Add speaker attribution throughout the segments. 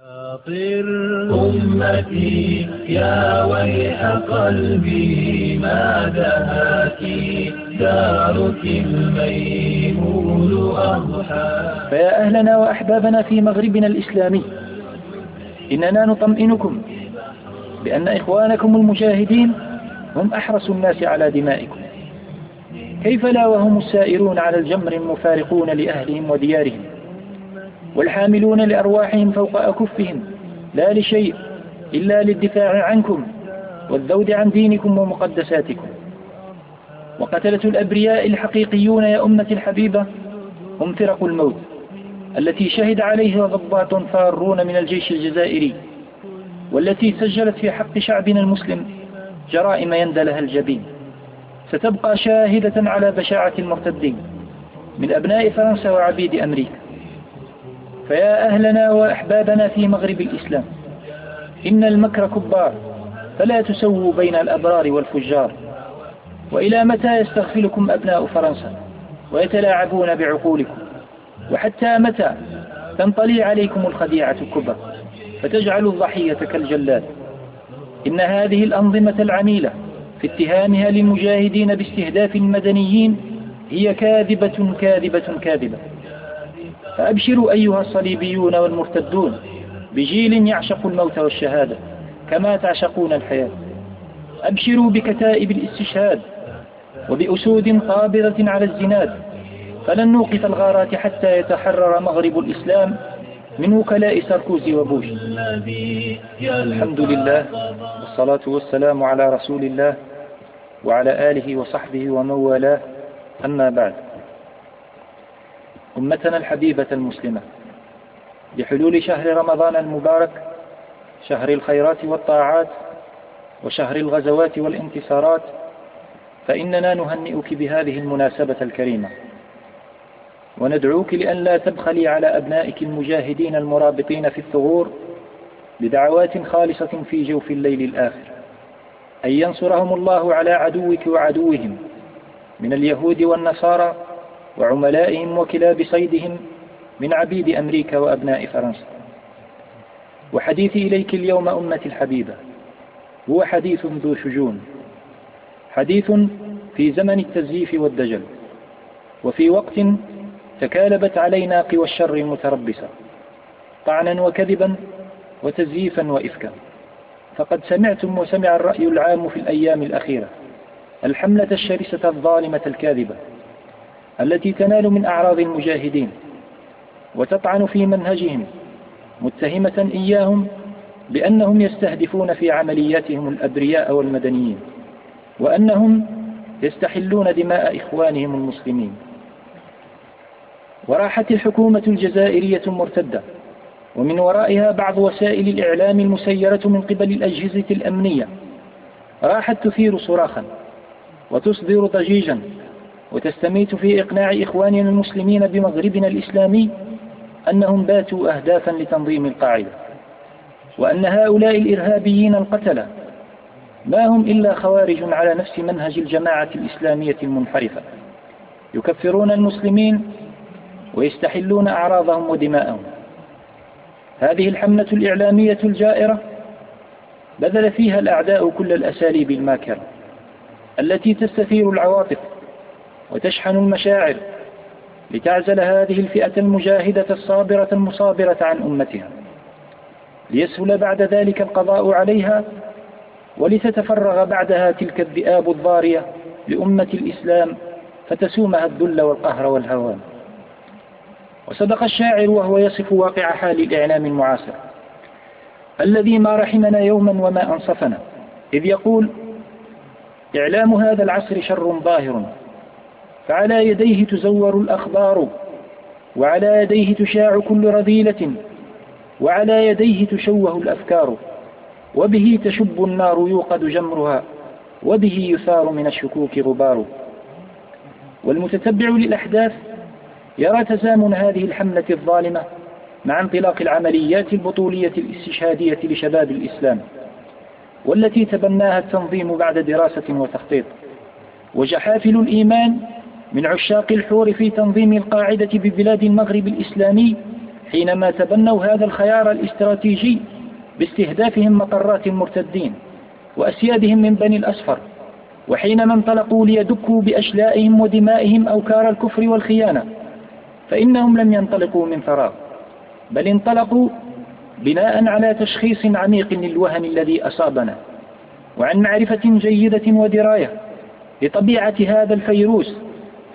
Speaker 1: فاطر أمتي يا ويح قلبي ما دهاك دارك الميمون أضحى.
Speaker 2: فيا أهلنا وأحبابنا في مغربنا الإسلامي إننا نطمئنكم بأن إخوانكم المجاهدين هم أحرص الناس على دمائكم. كيف لا وهم السائرون على الجمر المفارقون لأهلهم وديارهم؟ والحاملون لأرواحهم فوق أكفهم لا لشيء إلا للدفاع عنكم والذود عن دينكم ومقدساتكم. وقتلة الأبرياء الحقيقيون يا أمة الحبيبة هم فرق الموت التي شهد عليها ضباط فارون من الجيش الجزائري والتي سجلت في حق شعبنا المسلم جرائم يندى لها الجبين. ستبقى شاهدة على بشاعة المرتدين من أبناء فرنسا وعبيد أمريكا. فيا أهلنا وأحبابنا في مغرب الإسلام إن المكر كبار فلا تسووا بين الأبرار والفجار وإلى متى يستغفلكم أبناء فرنسا ويتلاعبون بعقولكم وحتى متى تنطلي عليكم الخديعة الكبرى فتجعل الضحية كالجلاد. إن هذه الأنظمة العميلة في اتهامها للمجاهدين باستهداف المدنيين هي كاذبة كاذبة كاذبة. فأبشروا أيها الصليبيون والمرتدون بجيل يعشق الموت والشهادة كما تعشقون الحياة. أبشروا بكتائب الاستشهاد وبأسود قابضة على الزناد فلن نوقف الغارات حتى يتحرر مغرب الإسلام من وكلاء ساركوزي وبوش. الحمد لله والصلاة والسلام على رسول الله وعلى آله وصحبه ومن والاه. أما بعد. أمتنا الحبيبة المسلمة. بحلول شهر رمضان المبارك شهر الخيرات والطاعات وشهر الغزوات والانتصارات فإننا نهنئك بهذه المناسبة الكريمة. وندعوك لأن لا تبخلي على أبنائك المجاهدين المرابطين في الثغور بدعوات خالصة في جوف الليل الآخر. أن ينصرهم الله على عدوك وعدوهم من اليهود والنصارى وعملائهم وكلاب صيدهم من عبيد أمريكا وأبناء فرنسا. وحديثي إليك اليوم أمتي الحبيبة هو حديث ذو شجون حديث في زمن التزييف والدجل وفي وقت تكالبت علينا قوى الشر المتربصة طعنا وكذبا وتزييفا وإفكا. فقد سمعتم وسمع الرأي العام في الأيام الأخيرة الحملة الشرسة الظالمة الكاذبة. التي تنال من أعراض المجاهدين وتطعن في منهجهم متهمة إياهم بأنهم يستهدفون في عملياتهم الأبرياء والمدنيين وأنهم يستحلون دماء إخوانهم المسلمين. وراحت الحكومة الجزائرية مرتدة ومن ورائها بعض وسائل الإعلام المسيرة من قبل الأجهزة الأمنية. راحت تثير صراخا وتصدر ضجيجا وتستميت في إقناع إخواننا المسلمين بمغربنا الإسلامي أنهم باتوا أهدافا لتنظيم القاعدة وأن هؤلاء الإرهابيين القتلة ما هم إلا خوارج على نفس منهج الجماعة الإسلامية المنحرفة. يكفرون المسلمين ويستحلون أعراضهم ودماءهم. هذه الحملة الإعلامية الجائرة بذل فيها الأعداء كل الأساليب الماكرة التي تستثير العواطف وتشحن المشاعر لتعزل هذه الفئة المجاهدة الصابرة المصابرة عن أمتها. ليسهل بعد ذلك القضاء عليها ولتتفرغ بعدها تلك الذئاب الضارية لأمة الإسلام فتسومها الذل والقهر والهوان. وصدق الشاعر وهو يصف واقع حال الإعلام المعاصر. الذي ما رحمنا يوما وما أنصفنا. إذ يقول إعلام هذا العصر شر ظاهر فعلى يديه تزور الأخبار وعلى يديه تشاع كل رذيلة وعلى يديه تشوه الأفكار وبه تشب النار يوقد جمرها وبه يثار من الشكوك غبار. والمتتبع للأحداث يرى تزامن هذه الحملة الظالمة مع انطلاق العمليات البطولية الاستشهادية لشباب الإسلام والتي تبناها التنظيم بعد دراسة وتخطيط. وجحافل الإيمان من عشاق الحور في تنظيم القاعدة ببلاد المغرب الإسلامي حينما تبنوا هذا الخيار الاستراتيجي باستهدافهم مقرات المرتدين وأسيادهم من بني الأسفر وحينما انطلقوا ليدكوا بأشلائهم ودمائهم أوكار الكفر والخيانة فإنهم لم ينطلقوا من فراغ بل انطلقوا بناء على تشخيص عميق للوهن الذي أصابنا وعن معرفة جيدة ودراية لطبيعة هذا الفيروس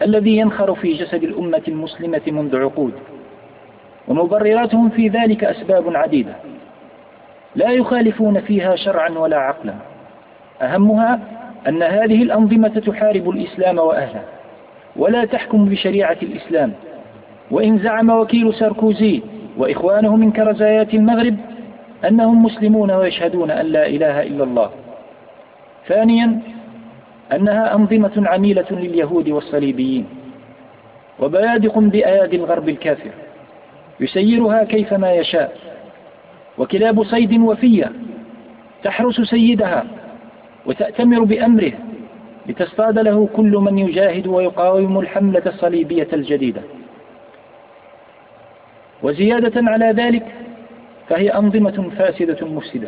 Speaker 2: الذي ينخر في جسد الأمة المسلمة منذ عقود. ومبرراتهم في ذلك أسباب عديدة. لا يخالفون فيها شرعا ولا عقلا. أهمها أن هذه الأنظمة تحارب الإسلام وأهله. ولا تحكم بشريعة الإسلام. وإن زعم وكيل ساركوزي وإخوانه من كرزايات المغرب أنهم مسلمون ويشهدون أن لا إله إلا الله. ثانيا أنها أنظمة عميلة لليهود والصليبيين وبيادق بأيادي الغرب الكافر يسيرها كيفما يشاء. وكلاب صيد وفية تحرس سيدها وتأتمر بأمره لتصطاد له كل من يجاهد ويقاوم الحملة الصليبية الجديدة. وزيادة على ذلك فهي أنظمة فاسدة مفسدة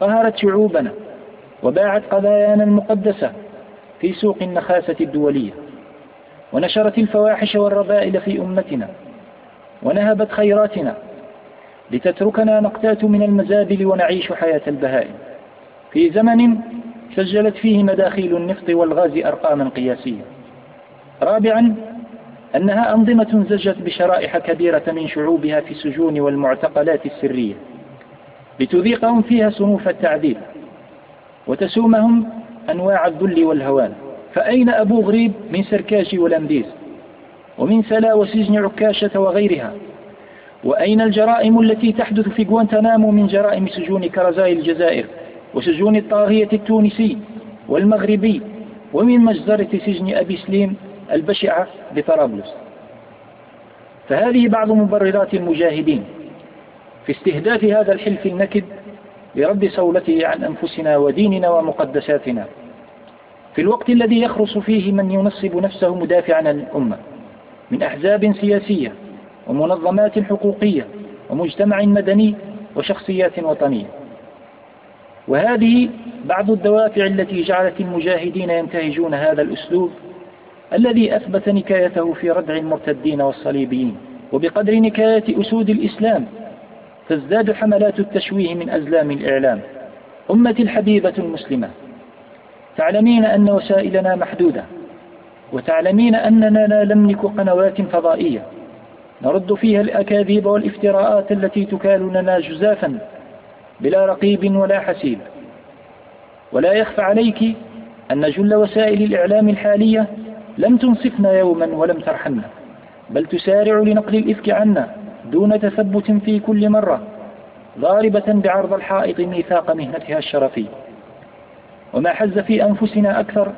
Speaker 2: قهرت شعوبنا وباعت قضايانا المقدسة في سوق النخاسة الدولية ونشرت الفواحش والرذائل في أمتنا ونهبت خيراتنا لتتركنا نقتات من المزابل ونعيش حياة البهائم. في زمن سجلت فيه مداخيل النفط والغاز أرقاما قياسية. رابعا أنها أنظمة زجت بشرائح كبيرة من شعوبها في السجون والمعتقلات السرية لتذيقهم فيها صنوف التعذيب وتسومهم أنواع الذل والهوان. فأين أبو غريب من سركاش ولمديز ومن سلا وسجن عكاشة وغيرها؟ وأين الجرائم التي تحدث في غوانتنامو من جرائم سجون كرزاي الجزائر وسجون الطاغية التونسي والمغربي ومن مجزرة سجن أبي سليم البشعة بطرابلس؟ فهذه بعض مبررات المجاهدين. في استهداف هذا الحلف النكد لرد صولته عن أنفسنا وديننا ومقدساتنا. في الوقت الذي يخرص فيه من ينصب نفسه مدافعا عن الأمة من أحزاب سياسية ومنظمات حقوقية ومجتمع مدني وشخصيات وطنية. وهذه بعض الدوافع التي جعلت المجاهدين ينتهجون هذا الأسلوب الذي أثبت نكايته في ردع المرتدين والصليبيين وبقدر نكاية أسود الإسلام تزداد حملات التشويه من أزلام الإعلام. أمتي الحبيبة المسلمة تعلمين أن وسائلنا محدودة وتعلمين أننا لا نملك قنوات فضائية. نرد فيها الأكاذيب والإفتراءات التي تكال لنا جزافا بلا رقيب ولا حسيب. ولا يخفى عليك أن جل وسائل الإعلام الحالية لم تنصفنا يوما ولم ترحمنا بل تسارع لنقل الإفك عنا. دون تثبت في كل مرة ضاربة بعرض الحائط ميثاق مهنتها الشرفي. وما حز في أنفسنا أكثر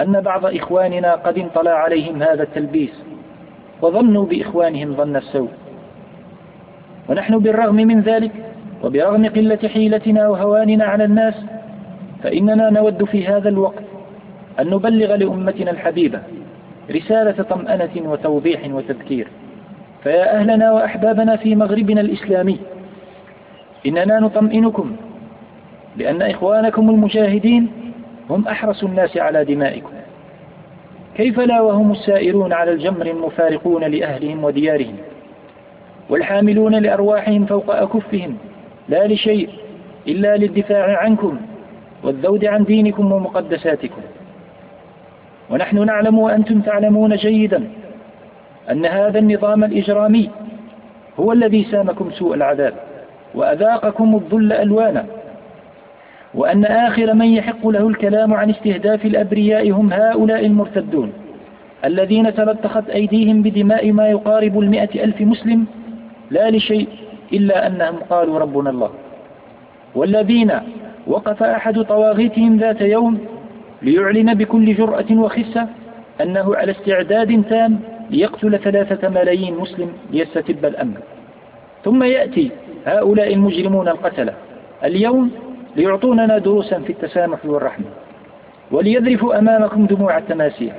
Speaker 2: أن بعض إخواننا قد انطلع عليهم هذا التلبيس وظنوا بإخوانهم ظن السوء. ونحن بالرغم من ذلك وبرغم قلة حيلتنا وهواننا على الناس فإننا نود في هذا الوقت أن نبلغ لأمتنا الحبيبة رسالة طمأنة وتوضيح وتذكير. فيا أهلنا وأحبابنا في مغربنا الإسلامي. إننا نطمئنكم لأن إخوانكم المجاهدين هم أحرص الناس على دمائكم. كيف لا وهم السائرون على الجمر المفارقون لأهلهم وديارهم والحاملون لأرواحهم فوق أكفهم لا لشيء إلا للدفاع عنكم والذود عن دينكم ومقدساتكم. ونحن نعلم وأنتم تعلمون جيدا أن هذا النظام الإجرامي هو الذي سامكم سوء العذاب وأذاقكم الذل ألوانا وأن آخر من يحق له الكلام عن استهداف الأبرياء هم هؤلاء المرتدون الذين تلطخت أيديهم بدماء ما يقارب المئة ألف مسلم لا لشيء إلا أنهم قالوا ربنا الله. والذين وقف أحد طواغيتهم ذات يوم ليعلن بكل جرأة وخسة أنه على استعداد تام ليقتل ثلاثة ملايين مسلم ليستتب الأمن. ثم يأتي هؤلاء المجرمون القتلة اليوم ليعطوننا دروسا في التسامح والرحمة وليذرفوا أمامكم دموع التماسيح.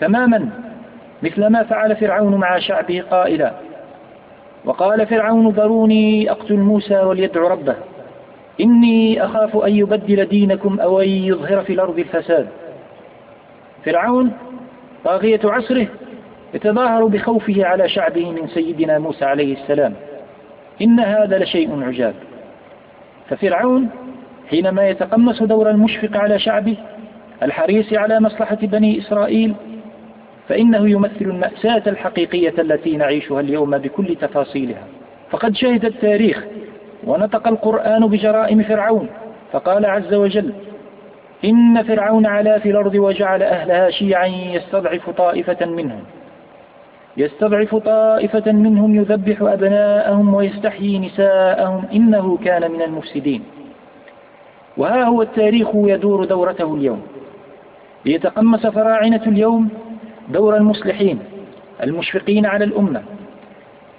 Speaker 2: تماما مثل ما فعل فرعون مع شعبه قائلا. وقال فرعون ذروني أقتل موسى وليدع ربه. إني أخاف أن يبدل دينكم أو أن يظهر في الأرض الفساد. فرعون طاغية عصره يتظاهر بخوفه على شعبه من سيدنا موسى عليه السلام. إن هذا لشيء عجاب. ففرعون حينما يتقمص دور المشفق على شعبه الحريص على مصلحة بني إسرائيل فإنه يمثل المأساة الحقيقية التي نعيشها اليوم بكل تفاصيلها. فقد شهد التاريخ ونطق القرآن بجرائم فرعون فقال عز وجل إن فرعون علا في الأرض وجعل أهلها شيعا يستضعف طائفة منهم. يستضعف طائفة منهم يذبح أبناءهم ويستحيي نساءهم إنه كان من المفسدين. وها هو التاريخ يدور دورته اليوم. ليتقمص فراعنة اليوم دور المصلحين المشفقين على الأمة.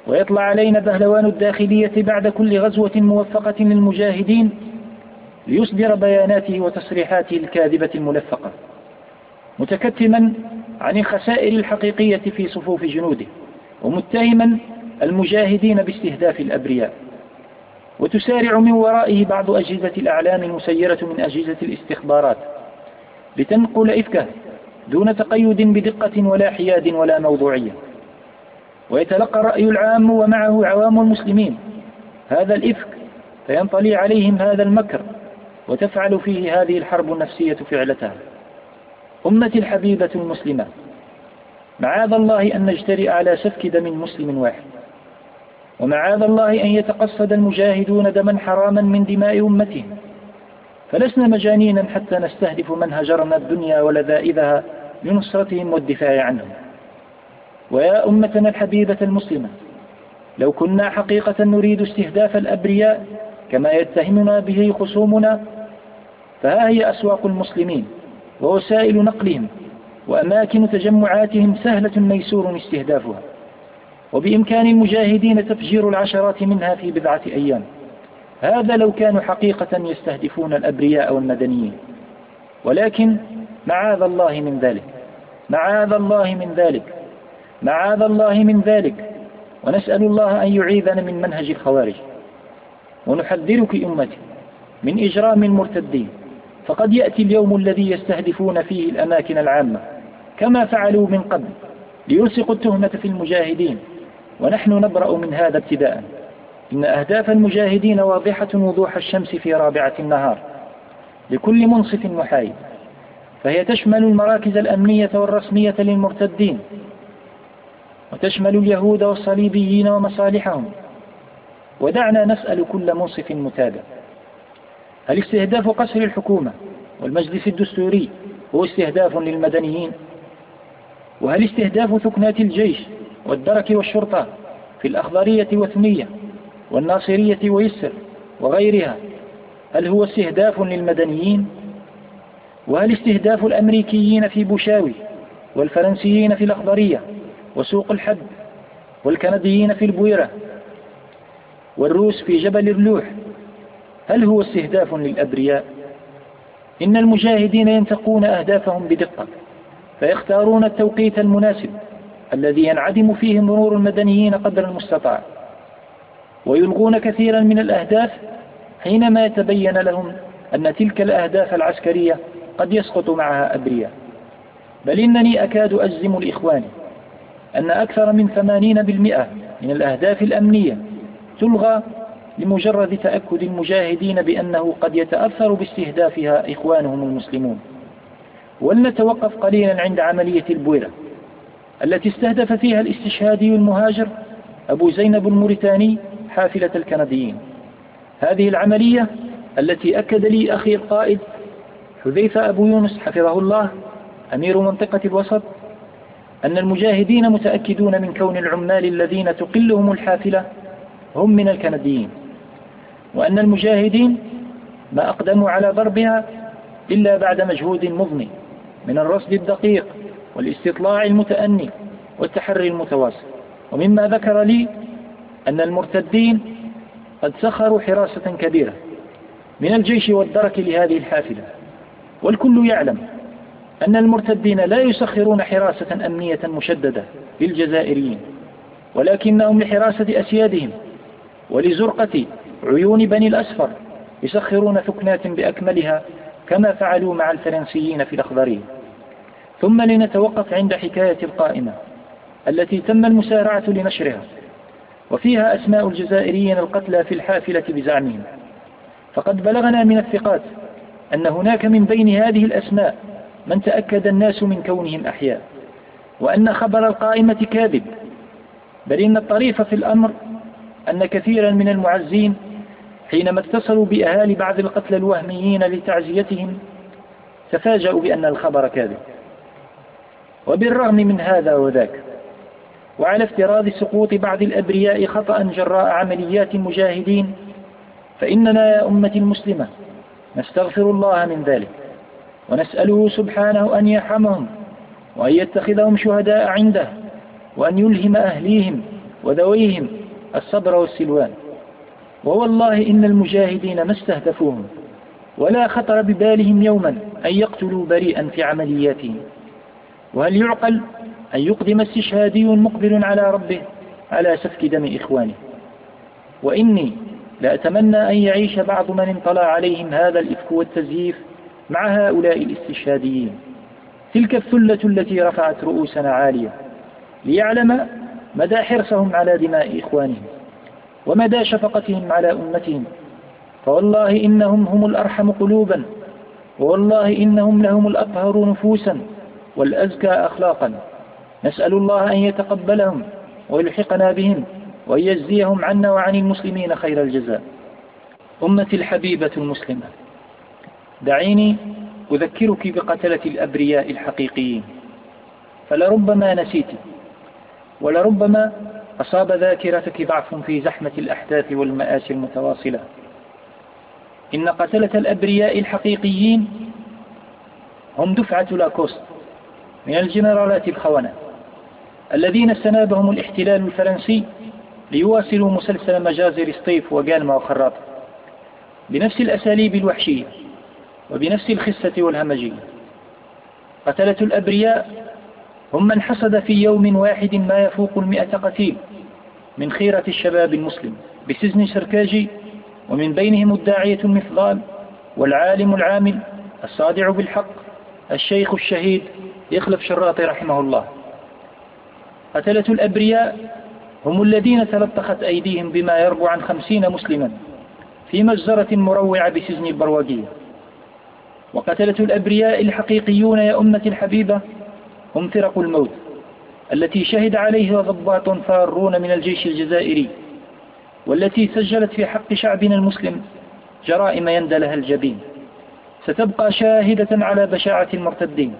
Speaker 2: ويطلع علينا بهلوان الداخلية بعد كل غزوة موفقة للمجاهدين ليصدر بياناته وتصريحاته الكاذبة الملفقة. متكتما عن الخسائر الحقيقية في صفوف جنوده ومتهما المجاهدين باستهداف الأبرياء. وتسارع من ورائه بعض أجهزة الأعلام المسيرة من أجهزة الاستخبارات لتنقل إفكه دون تقيد بدقة ولا حياد ولا موضوعية. ويتلقى الرأي العام ومعه عوام المسلمين هذا الإفك فينطلي عليهم هذا المكر وتفعل فيه هذه الحرب النفسية فعلتها. أمتي الحبيبة المسلمة معاذ الله أن نجترئ على سفك دم مسلم واحد. ومعاذ الله أن يتقصد المجاهدون دما حراما من دماء أمتهم. فلسنا مجانينا حتى نستهدف من هجرنا الدنيا ولذائذها لنصرتهم والدفاع عنهم. ويا أمتنا الحبيبة المسلمة لو كنا حقيقة نريد استهداف الأبرياء كما يتهمنا به خصومنا فها هي أسواق المسلمين. ووسائل نقلهم وأماكن تجمعاتهم سهلة ميسور استهدافها وبإمكان المجاهدين تفجير العشرات منها في بضعة أيام. هذا لو كانوا حقيقة يستهدفون الأبرياء والمدنيين. ولكن معاذ الله من ذلك معاذ الله من ذلك معاذ الله من ذلك. ونسأل الله أن يعيذنا من منهج الخوارج. ونحذرك أمتي من إجرام المرتدين. فقد يأتي اليوم الذي يستهدفون فيه الأماكن العامة كما فعلوا من قبل ليلصقوا التهمة في المجاهدين ونحن نبرأ من هذا ابتداء. إن أهداف المجاهدين واضحة وضوح الشمس في رابعة النهار لكل منصف محايد. فهي تشمل المراكز الأمنية والرسمية للمرتدين وتشمل اليهود والصليبيين ومصالحهم. ودعنا نسأل كل منصف متابع. هل استهداف قصر الحكومة والمجلس الدستوري هو استهداف للمدنيين. وهل استهداف ثكنات الجيش والدرك والشرطة في الأخضرية وثمية والناصرية ويسر وغيرها هل هو استهداف للمدنيين؟ وهل استهداف الأمريكيين في بوشاوي والفرنسيين في الأخضرية وسوق الحد والكنديين في البويرة والروس في جبل الرلوح هل هو استهداف للأبرياء؟ إن المجاهدين ينتقون أهدافهم بدقة فيختارون التوقيت المناسب الذي ينعدم فيه مرور المدنيين قدر المستطاع ويلغون كثيرا من الأهداف حينما يتبين لهم أن تلك الأهداف العسكرية قد يسقط معها أبرياء. بل إنني أكاد أجزم لإخواني أن أكثر من ثمانين بالمئة من الأهداف الأمنية تلغى لمجرد تأكد المجاهدين بأنه قد يتأثر باستهدافها إخوانهم المسلمون. ولنتوقف قليلا عند عملية البويرة التي استهدف فيها الاستشهادي المهاجر أبو زينب الموريتاني حافلة الكنديين. هذه العملية التي أكد لي أخي القائد حذيفة أبو يونس حفظه الله أمير منطقة الوسط أن المجاهدين متأكدون من كون العمال الذين تقلهم الحافلة هم من الكنديين. وأن المجاهدين ما أقدموا على ضربها إلا بعد مجهود مضني من الرصد الدقيق والاستطلاع المتأني والتحري المتواصل. ومما ذكر لي أن المرتدين قد سخروا حراسة كبيرة من الجيش والدرك لهذه الحافلة. والكل يعلم أن المرتدين لا يسخرون حراسة أمنية مشددة للجزائريين ولكنهم لحراسة أسيادهم ولزرقة عيون بني الأسفر يسخرون ثكنات بأكملها كما فعلوا مع الفرنسيين في الأخضرين. ثم لنتوقف عند حكاية القائمة التي تم المسارعة لنشرها وفيها أسماء الجزائريين القتلى في الحافلة بزعمهم. فقد بلغنا من الثقات أن هناك من بين هذه الأسماء من تأكد الناس من كونهم أحياء وأن خبر القائمة كاذب. بل إن الطريف في الأمر أن كثيرا من المعزين حينما اتصلوا بأهالي بعض القتلى الوهميين لتعزيتهم تفاجأوا بأن الخبر كاذب. وبالرغم من هذا وذاك وعلى افتراض سقوط بعض الأبرياء خطأ جراء عمليات المجاهدين فإننا يا أمة المسلمة نستغفر الله من ذلك ونسأله سبحانه أن يرحمهم وأن يتخذهم شهداء عنده وأن يلهم أهليهم وذويهم الصبر والسلوان. ووالله إن المجاهدين ما استهدفوهم ولا خطر ببالهم يوما أن يقتلوا بريئا في عملياتهم وهل يعقل أن يقدم استشهادي مقبل على ربه على سفك دم إخوانه وإني لأتمنى أن يعيش بعض من انطلع عليهم هذا الإفك والتزييف مع هؤلاء الاستشهاديين. تلك الثلة التي رفعت رؤوسنا عالية ليعلم مدى حرصهم على دماء إخوانهم. ومدى شفقتهم على أمتهم. فوالله إنهم هم الأرحم قلوبا. ووالله إنهم لهم الأطهر نفوسا والأزكى أخلاقا. نسأل الله أن يتقبلهم ويلحقنا بهم وأن يجزيهم عنا وعن المسلمين خير الجزاء. أمتي الحبيبة المسلمة دعيني أذكرك بقتلة الأبرياء الحقيقيين. فلربما نسيت ولربما أصاب ذاكرتك ضعف في زحمة الأحداث والمآسي المتواصلة. إن قتلة الأبرياء الحقيقيين هم دفعة لاكوست من الجنرالات الخونة الذين استنابهم الاحتلال الفرنسي ليواصلوا مسلسل مجازر سطيف وجالما وخراط بنفس الأساليب الوحشية وبنفس الخسة والهمجية. قتلة الأبرياء هم من حصد في يوم واحد ما يفوق المئة قتيل من خيرة الشباب المسلم بسجن سركاجي ومن بينهم الداعية المفضال والعالم العامل الصادع بالحق الشيخ الشهيد يخلف شراطي رحمه الله. قتلة الأبرياء هم الذين تلطخت أيديهم بما يربو عن خمسين مسلما في مجزرة مروعة بسجن البرواقية. وقتلة الأبرياء الحقيقيون يا أمة الحبيبة هم فرق الموت التي شهد عليها ضباط فارون من الجيش الجزائري والتي سجلت في حق شعبنا المسلم جرائم يندى لها الجبين. ستبقى شاهدة على بشاعة المرتدين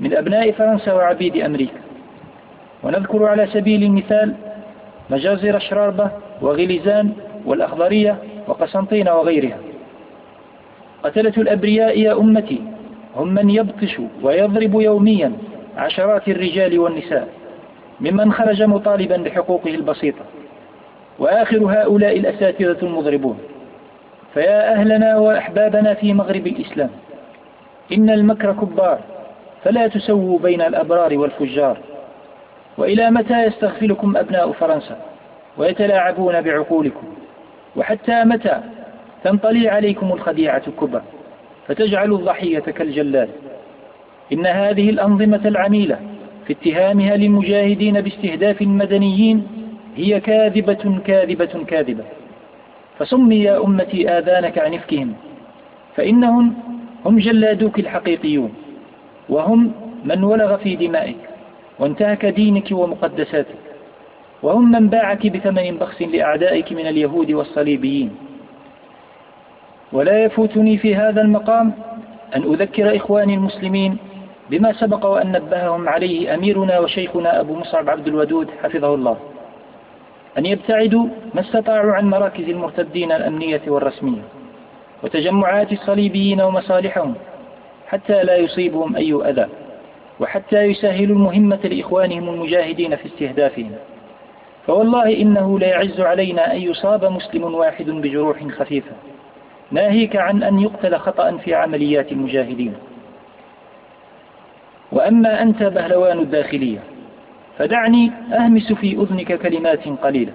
Speaker 2: من أبناء فرنسا وعبيد أمريكا. ونذكر على سبيل المثال مجازر شراربة وغليزان والأخضرية وقسنطين وغيرها. قتلة الأبرياء يا أمتي هم من يبطش ويضرب يوميا عشرات الرجال والنساء ممن خرج مطالبا بحقوقه البسيطة. وآخر هؤلاء الأساتذة المضربون. فيا أهلنا وأحبابنا في مغرب الإسلام إن المكر كبار فلا تسووا بين الأبرار والفجار. وإلى متى يستغفلكم أبناء فرنسا ويتلاعبون بعقولكم؟ وحتى متى تنطلي عليكم الخديعة الكبرى؟ فتجعل الضحية كالجلاد إن هذه الأنظمة العميلة في اتهامها للمجاهدين باستهداف المدنيين هي كاذبة كاذبة كاذبة. فسمي يا أمتي آذانك عن إفكهم. فإنهم هم جلادوك الحقيقيون وهم من ولغ في دمائك وانتهك دينك ومقدساتك وهم من باعك بثمن بخس لأعدائك من اليهود والصليبيين. ولا يفوتني في هذا المقام أن أذكر إخواني المسلمين بما سبق وأن نبههم عليه أميرنا وشيخنا أبو مصعب عبد الودود حفظه الله. أن يبتعدوا ما استطاعوا عن مراكز المرتدين الأمنية والرسمية وتجمعات الصليبيين ومصالحهم حتى لا يصيبهم أي أذى وحتى يسهلوا المهمة لإخوانهم المجاهدين في استهدافهم. فوالله إنه لا يعز علينا أن يصاب مسلم واحد بجروح خفيفة ناهيك عن أن يقتل خطأ في عمليات المجاهدين. وأما أنت بهلوان الداخلية فدعني أهمس في أذنك كلمات قليلة.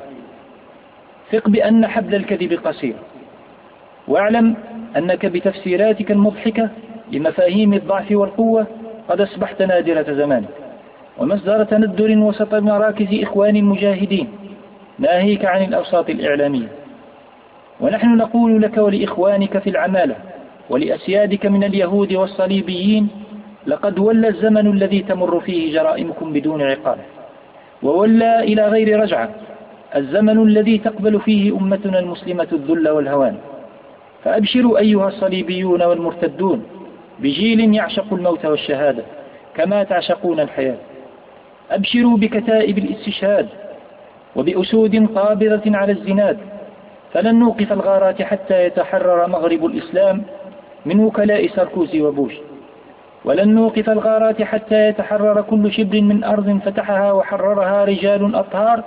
Speaker 2: ثق بأن حبل الكذب قصير. واعلم أنك بتفسيراتك المضحكة لمفاهيم الضعف والقوة قد أصبحت نادرة زمانك. ومصدر تندر وسط مراكز إخوان المجاهدين ناهيك عن الأوساط الإعلامية. ونحن نقول لك ولإخوانك في العمالة ولأسيادك من اليهود والصليبيين لقد ولى الزمن الذي تمر فيه جرائمكم بدون عقاب. وولى إلى غير رجعة الزمن الذي تقبل فيه أمتنا المسلمة الذل والهوان. فأبشروا أيها الصليبيون والمرتدون بجيل يعشق الموت والشهادة كما تعشقون الحياة. أبشروا بكتائب الاستشهاد وبأسود قابضة على الزناد. فلن نوقف الغارات حتى يتحرر مغرب الإسلام من وكلاء ساركوزي وبوش. ولن نوقف الغارات حتى يتحرر كل شبر من أرض فتحها وحررها رجال أطهار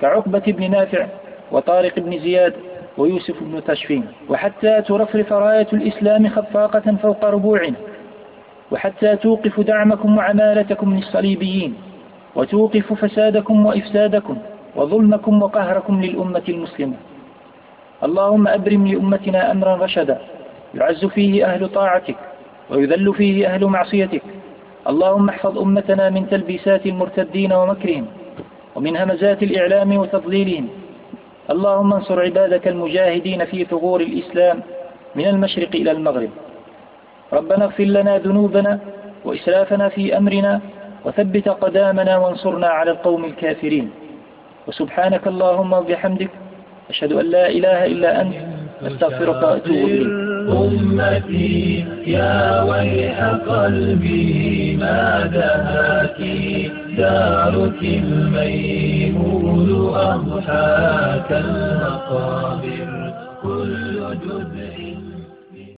Speaker 2: كعقبة بن نافع وطارق بن زياد ويوسف بن تشفين وحتى ترفرف راية الإسلام خفاقة فوق ربوعنا وحتى توقف دعمكم وعمالتكم للصليبيين وتوقف فسادكم وإفسادكم وظلمكم وقهركم للأمة المسلمة. اللهم أبرم لأمتنا أمرا رشدا يعز فيه أهل طاعتك ويذل فيه أهل معصيتك. اللهم احفظ أمتنا من تلبيسات المرتدين ومكرهم ومن همزات الإعلام وتضليلهم. اللهم انصر عبادك المجاهدين في ثغور الإسلام من المشرق إلى المغرب. ربنا اغفر لنا ذنوبنا وإسرافنا في أمرنا وثبت قدامنا وانصرنا على القوم الكافرين. وسبحانك اللهم وبحمدك أشهد أن لا إله إلا أنت أستغفرك وأتوب إليك.
Speaker 1: أمتي يا ويح قلبي ما دهاك دارك الميمون أضحاك المقابر كل جزء